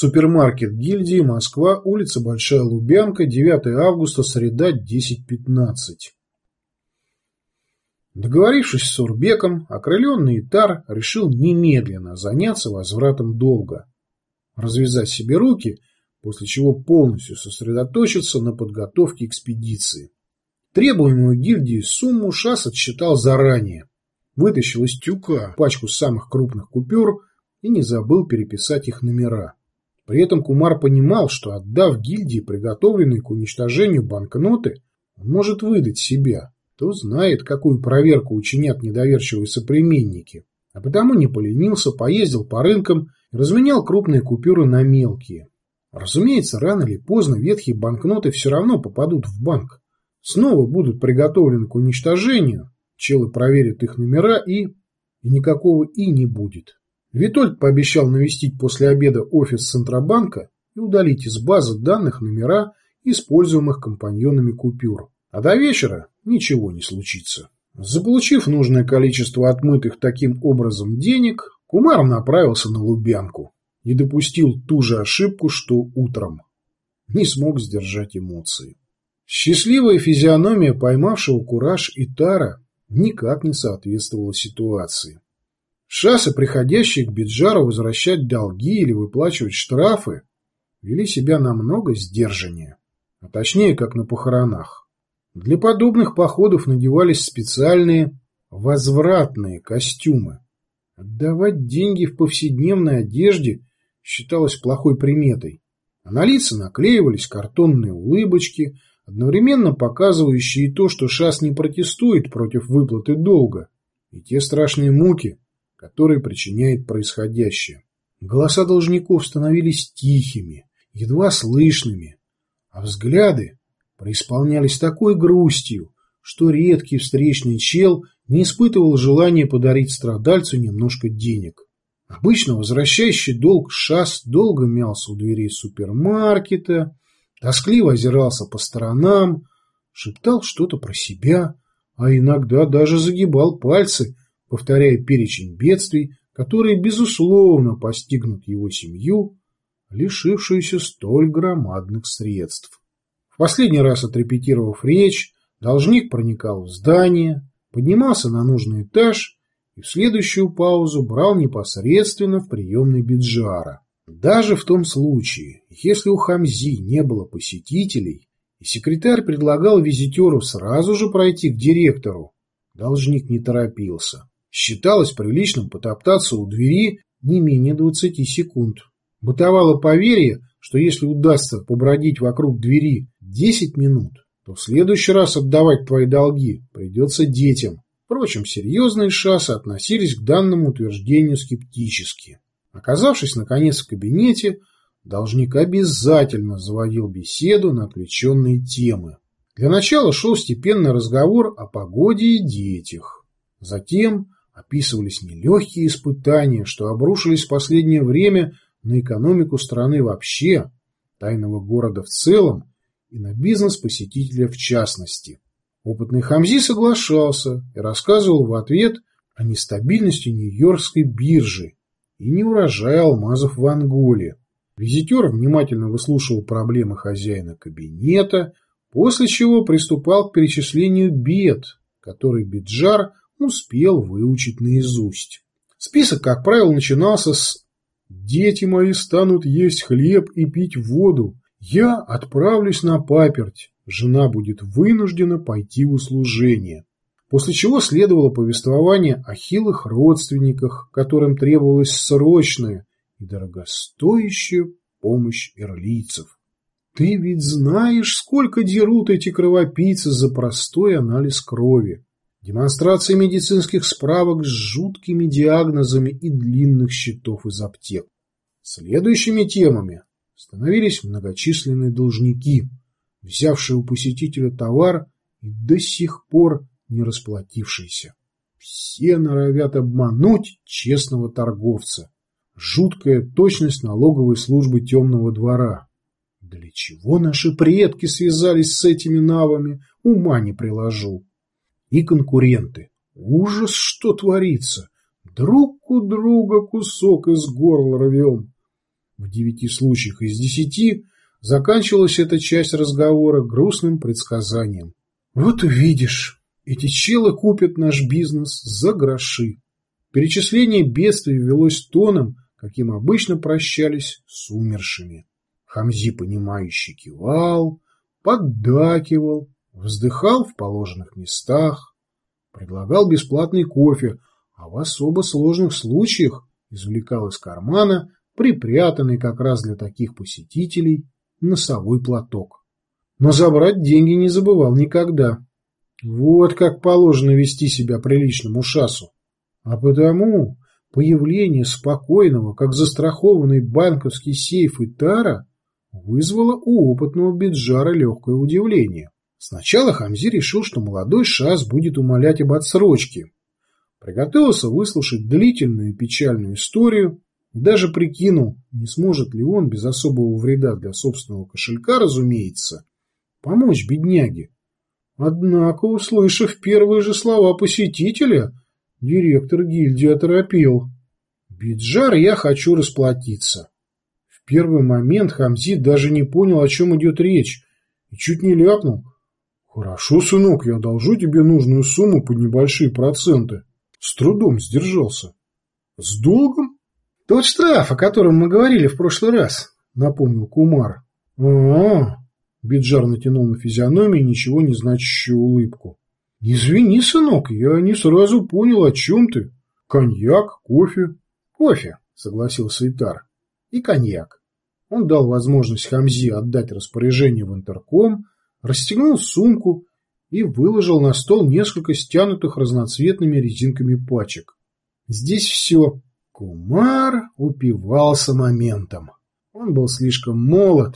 Супермаркет гильдии, Москва, улица Большая Лубянка, 9 августа, среда, 10.15. Договорившись с Сурбеком, окрыленный Итар решил немедленно заняться возвратом долга, развязать себе руки, после чего полностью сосредоточиться на подготовке экспедиции. Требуемую гильдии сумму Шас отсчитал заранее, вытащил из тюка пачку самых крупных купюр и не забыл переписать их номера. При этом Кумар понимал, что отдав гильдии приготовленные к уничтожению банкноты, он может выдать себя. Кто знает, какую проверку учинят недоверчивые соплеменники. А потому не поленился, поездил по рынкам и разменял крупные купюры на мелкие. Разумеется, рано или поздно ветхие банкноты все равно попадут в банк. Снова будут приготовлены к уничтожению, челы проверят их номера и... и никакого «и» не будет. Витольд пообещал навестить после обеда офис Центробанка и удалить из базы данных номера используемых компаньонами купюр. А до вечера ничего не случится. Заполучив нужное количество отмытых таким образом денег, Кумар направился на Лубянку и допустил ту же ошибку, что утром. Не смог сдержать эмоции. Счастливая физиономия поймавшего кураж Итара никак не соответствовала ситуации. Шасы, приходящие к Биджару возвращать долги или выплачивать штрафы, вели себя намного сдержаннее, а точнее, как на похоронах. Для подобных походов надевались специальные возвратные костюмы. Отдавать деньги в повседневной одежде считалось плохой приметой, а на лица наклеивались картонные улыбочки, одновременно показывающие и то, что ШАС не протестует против выплаты долга, и те страшные муки, который причиняет происходящее. Голоса должников становились тихими, едва слышными, а взгляды преисполнялись такой грустью, что редкий встречный чел не испытывал желания подарить страдальцу немножко денег. Обычно возвращающий долг шас долго мялся у дверей супермаркета, тоскливо озирался по сторонам, шептал что-то про себя, а иногда даже загибал пальцы – повторяя перечень бедствий, которые, безусловно, постигнут его семью, лишившуюся столь громадных средств. В последний раз отрепетировав речь, должник проникал в здание, поднимался на нужный этаж и в следующую паузу брал непосредственно в приемной Биджара. Даже в том случае, если у Хамзи не было посетителей, и секретарь предлагал визитеру сразу же пройти к директору, должник не торопился. Считалось приличным потоптаться у двери не менее 20 секунд. Бытовало поверье, что если удастся побродить вокруг двери 10 минут, то в следующий раз отдавать твои долги придется детям. Впрочем, серьезные шассы относились к данному утверждению скептически. Оказавшись, наконец, в кабинете, должник обязательно заводил беседу на отвлеченные темы. Для начала шел степенный разговор о погоде и детях. Затем описывались нелегкие испытания, что обрушились в последнее время на экономику страны вообще, тайного города в целом и на бизнес посетителя в частности. Опытный Хамзи соглашался и рассказывал в ответ о нестабильности Нью-Йоркской биржи и неурожае алмазов в Анголе. Визитер внимательно выслушивал проблемы хозяина кабинета, после чего приступал к перечислению бед, которые Биджар успел выучить наизусть. Список, как правило, начинался с «Дети мои станут есть хлеб и пить воду. Я отправлюсь на паперть. Жена будет вынуждена пойти в услужение». После чего следовало повествование о хилых родственниках, которым требовалась срочная и дорогостоящая помощь ирлийцев. Ты ведь знаешь, сколько дерут эти кровопийцы за простой анализ крови демонстрации медицинских справок с жуткими диагнозами и длинных счетов из аптек. Следующими темами становились многочисленные должники, взявшие у посетителя товар и до сих пор не расплатившиеся. Все норовят обмануть честного торговца. Жуткая точность налоговой службы темного двора. Для чего наши предки связались с этими навами, ума не приложу и конкуренты. Ужас, что творится! Друг у друга кусок из горла рвем. В девяти случаях из десяти заканчивалась эта часть разговора грустным предсказанием. Вот увидишь, эти челы купят наш бизнес за гроши. Перечисление бедствий велось тоном, каким обычно прощались с умершими. Хамзи, понимающий, кивал, поддакивал, вздыхал в положенных местах, предлагал бесплатный кофе, а в особо сложных случаях извлекал из кармана припрятанный как раз для таких посетителей носовой платок. Но забрать деньги не забывал никогда. Вот как положено вести себя приличному шасу. А потому появление спокойного, как застрахованный банковский сейф Итара вызвало у опытного Биджара легкое удивление. Сначала Хамзи решил, что молодой шас будет умолять об отсрочке. Приготовился выслушать длительную и печальную историю, и даже прикинул, не сможет ли он, без особого вреда для собственного кошелька, разумеется, помочь бедняге. Однако, услышав первые же слова посетителя, директор гильдии оторопел. «Биджар, я хочу расплатиться». В первый момент Хамзи даже не понял, о чем идет речь, и чуть не ляпнул. «Хорошо, сынок, я одолжу тебе нужную сумму под небольшие проценты». С трудом сдержался. «С долгом?» «Тот штраф, о котором мы говорили в прошлый раз», — напомнил Кумар. «А-а-а!» Биджар натянул на физиономии ничего не значащую улыбку. «Извини, сынок, я не сразу понял, о чем ты. Коньяк, кофе?» «Кофе», — согласился Итар. «И коньяк». Он дал возможность Хамзи отдать распоряжение в интерком, расстегнул сумку и выложил на стол несколько стянутых разноцветными резинками пачек. «Здесь все. Кумар упивался моментом. Он был слишком молод,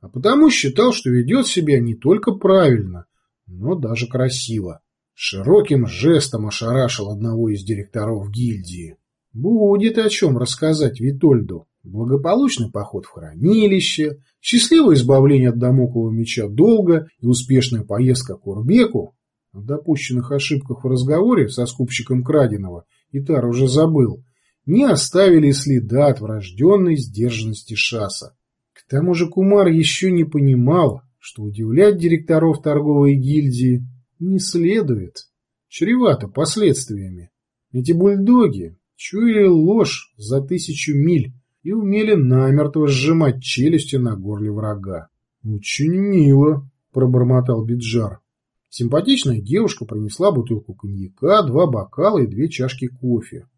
а потому считал, что ведет себя не только правильно, но даже красиво. Широким жестом ошарашил одного из директоров гильдии. Будет о чем рассказать Витольду. Благополучный поход в хранилище, счастливое избавление от домоклого меча долга и успешная поездка к Урбеку. О допущенных ошибках в разговоре со скупщиком краденого Итар уже забыл не оставили следа от врожденной сдержанности Шаса. К тому же Кумар еще не понимал, что удивлять директоров торговой гильдии не следует. Чревато последствиями. Эти бульдоги чуяли ложь за тысячу миль и умели намертво сжимать челюсти на горле врага. «Очень мило», — пробормотал Биджар. Симпатичная девушка принесла бутылку коньяка, два бокала и две чашки кофе.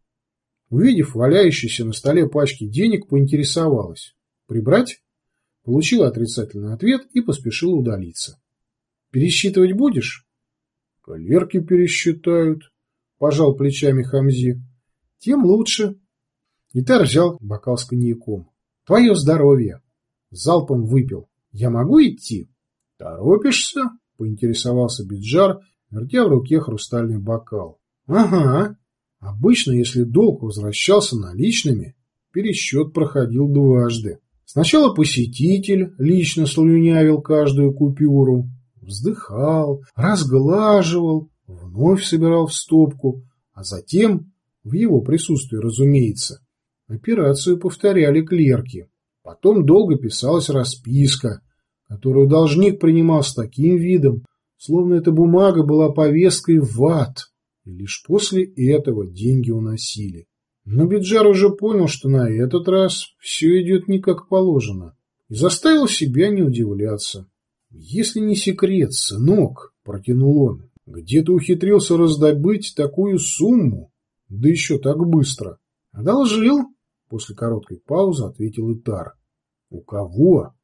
Увидев валяющиеся на столе пачки денег, поинтересовалась. «Прибрать?» Получила отрицательный ответ и поспешила удалиться. «Пересчитывать будешь?» «Калерки пересчитают», — пожал плечами Хамзи. «Тем лучше». Итар взял бокал с коньяком. «Твое здоровье!» Залпом выпил. «Я могу идти?» «Торопишься?» — поинтересовался Биджар, вертя в руке хрустальный бокал. «Ага», Обычно, если долг возвращался наличными, пересчет проходил дважды. Сначала посетитель лично слюнявил каждую купюру, вздыхал, разглаживал, вновь собирал в стопку, а затем, в его присутствии, разумеется, операцию повторяли клерки. Потом долго писалась расписка, которую должник принимал с таким видом, словно эта бумага была повесткой в ад и лишь после этого деньги уносили. Но Биджар уже понял, что на этот раз все идет не как положено, и заставил себя не удивляться. «Если не секрет, сынок», — протянул он, — «где ты ухитрился раздобыть такую сумму? Да еще так быстро». «Одолжил», — после короткой паузы ответил Итар. «У кого?»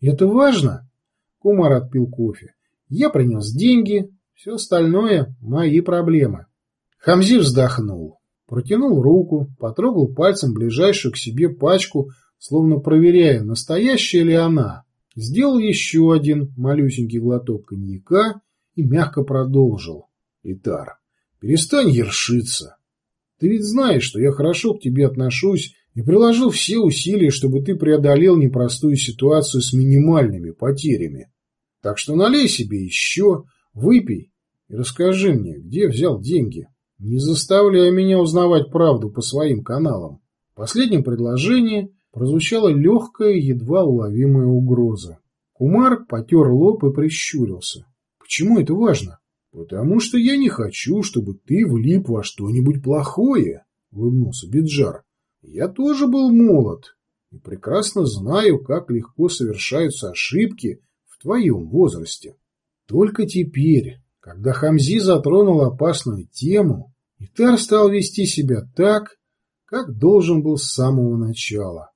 «Это важно?» Кумар отпил кофе. «Я принес деньги, все остальное – мои проблемы. Хамзи вздохнул, протянул руку, потрогал пальцем ближайшую к себе пачку, словно проверяя, настоящая ли она. Сделал еще один малюсенький глоток коньяка и мягко продолжил. Итар, перестань ершиться. Ты ведь знаешь, что я хорошо к тебе отношусь и приложил все усилия, чтобы ты преодолел непростую ситуацию с минимальными потерями. Так что налей себе еще, Выпей и расскажи мне, где взял деньги. Не заставляй меня узнавать правду по своим каналам. В последнем предложении прозвучала легкая, едва уловимая угроза. Кумар потер лоб и прищурился. «Почему это важно?» «Потому что я не хочу, чтобы ты влип во что-нибудь плохое», — улыбнулся Биджар. «Я тоже был молод и прекрасно знаю, как легко совершаются ошибки в твоем возрасте. Только теперь, когда Хамзи затронул опасную тему, Итар стал вести себя так, как должен был с самого начала.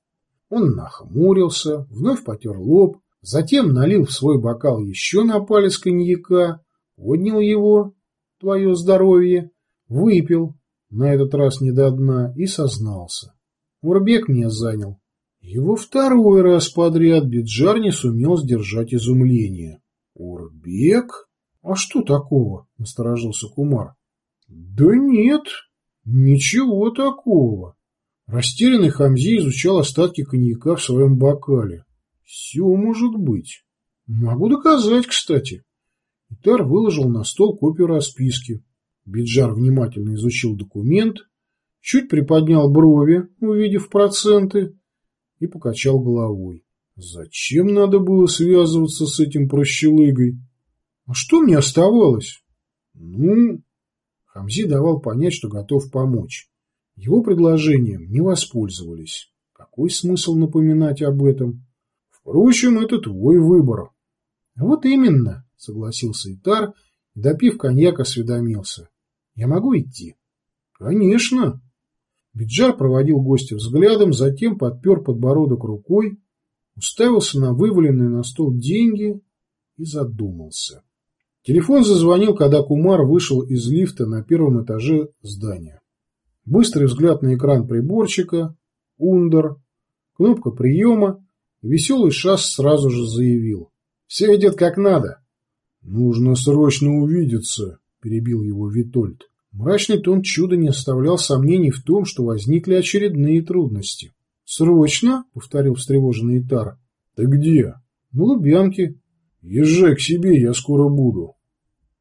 Он нахмурился, вновь потер лоб, затем налил в свой бокал еще на палец коньяка, поднял его, твое здоровье, выпил, на этот раз не до дна, и сознался. Урбек меня занял. Его второй раз подряд Биджар не сумел сдержать изумление. «Урбек? А что такого?» — насторожился Кумар. «Да нет, ничего такого». Растерянный Хамзи изучал остатки коньяка в своем бокале. Все может быть. Могу доказать, кстати. Итар выложил на стол копию расписки. Биджар внимательно изучил документ, чуть приподнял брови, увидев проценты, и покачал головой. Зачем надо было связываться с этим прощелыгой? А что мне оставалось? Ну, Хамзи давал понять, что готов помочь. Его предложением не воспользовались. Какой смысл напоминать об этом? Впрочем, это твой выбор. Вот именно, согласился Итар допив коньяк, осведомился. Я могу идти? Конечно. Биджар проводил гостя взглядом, затем подпер подбородок рукой, уставился на вываленные на стол деньги и задумался. Телефон зазвонил, когда Кумар вышел из лифта на первом этаже здания. Быстрый взгляд на экран приборчика, ундер, кнопка приема, веселый шас сразу же заявил. «Все идет как надо». «Нужно срочно увидеться», – перебил его Витольд. Мрачный тон чуда не оставлял сомнений в том, что возникли очередные трудности. «Срочно?» – повторил встревоженный Итар. «Ты где?» «На Лубянке». «Езжай к себе, я скоро буду».